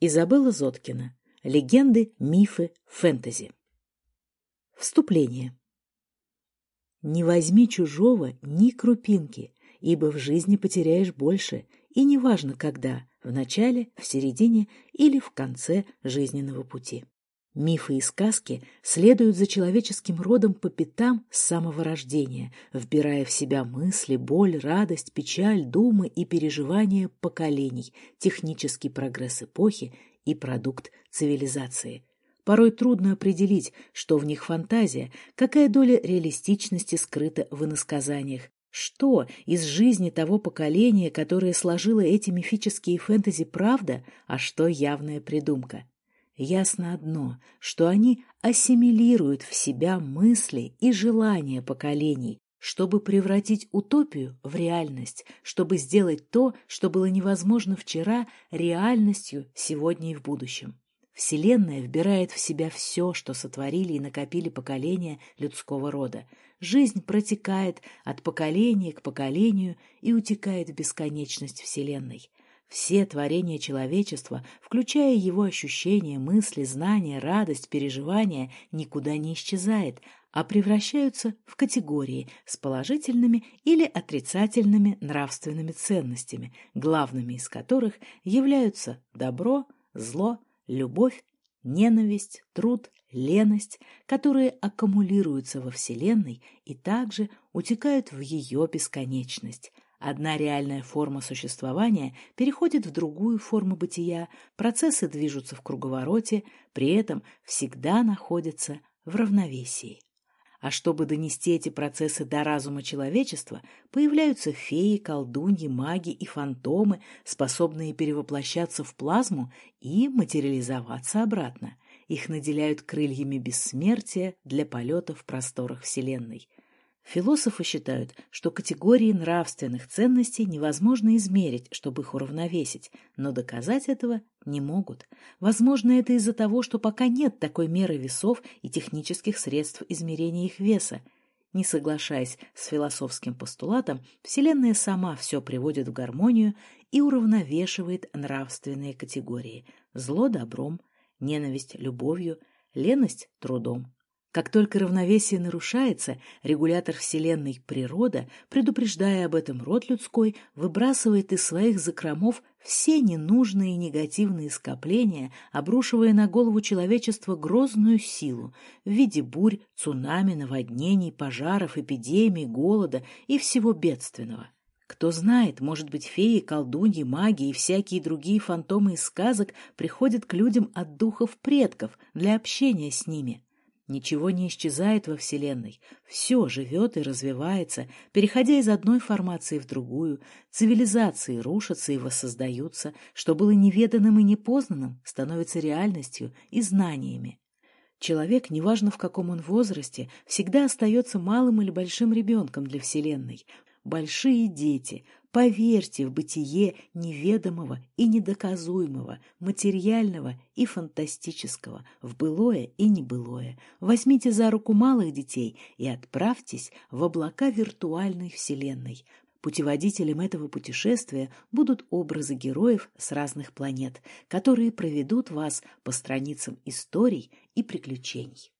Изабелла Зоткина. Легенды, мифы, фэнтези. Вступление. Не возьми чужого ни крупинки, ибо в жизни потеряешь больше, и неважно когда, в начале, в середине или в конце жизненного пути. Мифы и сказки следуют за человеческим родом по пятам с самого рождения, вбирая в себя мысли, боль, радость, печаль, думы и переживания поколений, технический прогресс эпохи и продукт цивилизации. Порой трудно определить, что в них фантазия, какая доля реалистичности скрыта в иносказаниях, что из жизни того поколения, которое сложило эти мифические фэнтези, правда, а что явная придумка. Ясно одно, что они ассимилируют в себя мысли и желания поколений, чтобы превратить утопию в реальность, чтобы сделать то, что было невозможно вчера, реальностью сегодня и в будущем. Вселенная вбирает в себя все, что сотворили и накопили поколения людского рода. Жизнь протекает от поколения к поколению и утекает в бесконечность Вселенной. Все творения человечества, включая его ощущения, мысли, знания, радость, переживания, никуда не исчезает, а превращаются в категории с положительными или отрицательными нравственными ценностями, главными из которых являются добро, зло, любовь, ненависть, труд, леность, которые аккумулируются во Вселенной и также утекают в ее бесконечность – Одна реальная форма существования переходит в другую форму бытия, процессы движутся в круговороте, при этом всегда находятся в равновесии. А чтобы донести эти процессы до разума человечества, появляются феи, колдуньи, маги и фантомы, способные перевоплощаться в плазму и материализоваться обратно. Их наделяют крыльями бессмертия для полета в просторах Вселенной. Философы считают, что категории нравственных ценностей невозможно измерить, чтобы их уравновесить, но доказать этого не могут. Возможно, это из-за того, что пока нет такой меры весов и технических средств измерения их веса. Не соглашаясь с философским постулатом, Вселенная сама все приводит в гармонию и уравновешивает нравственные категории – зло добром, ненависть любовью, леность трудом. Как только равновесие нарушается, регулятор Вселенной природа, предупреждая об этом род людской, выбрасывает из своих закромов все ненужные негативные скопления, обрушивая на голову человечества грозную силу в виде бурь, цунами, наводнений, пожаров, эпидемий, голода и всего бедственного. Кто знает, может быть, феи, колдуньи, маги и всякие другие фантомы из сказок приходят к людям от духов предков для общения с ними. Ничего не исчезает во Вселенной, все живет и развивается, переходя из одной формации в другую, цивилизации рушатся и воссоздаются, что было неведанным и непознанным, становится реальностью и знаниями. Человек, неважно в каком он возрасте, всегда остается малым или большим ребенком для Вселенной, большие дети, поверьте в бытие неведомого и недоказуемого, материального и фантастического, в былое и небылое. Возьмите за руку малых детей и отправьтесь в облака виртуальной вселенной. Путеводителем этого путешествия будут образы героев с разных планет, которые проведут вас по страницам историй и приключений.